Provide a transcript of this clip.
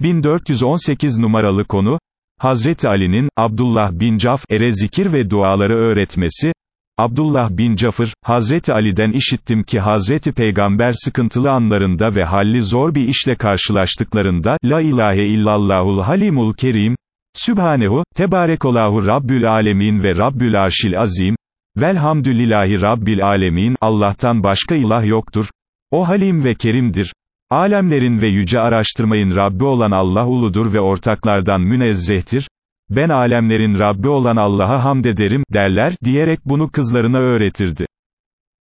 1418 numaralı konu, Hazreti Ali'nin, Abdullah bin Caf'ere zikir ve duaları öğretmesi, Abdullah bin Cafır, Hazreti Ali'den işittim ki Hazreti Peygamber sıkıntılı anlarında ve halli zor bir işle karşılaştıklarında, La ilahe illallahul halimul kerim, Sübhanehu, Tebarekolahu Rabbül Alemin ve Rabbül Arşil Azim, Velhamdülillahi Rabbil Alemin, Allah'tan başka ilah yoktur, o halim ve kerimdir, Alemlerin ve yüce araştırmayın Rabbi olan Allah uludur ve ortaklardan münezzehtir, ben alemlerin Rabbi olan Allah'a hamd ederim, derler, diyerek bunu kızlarına öğretirdi.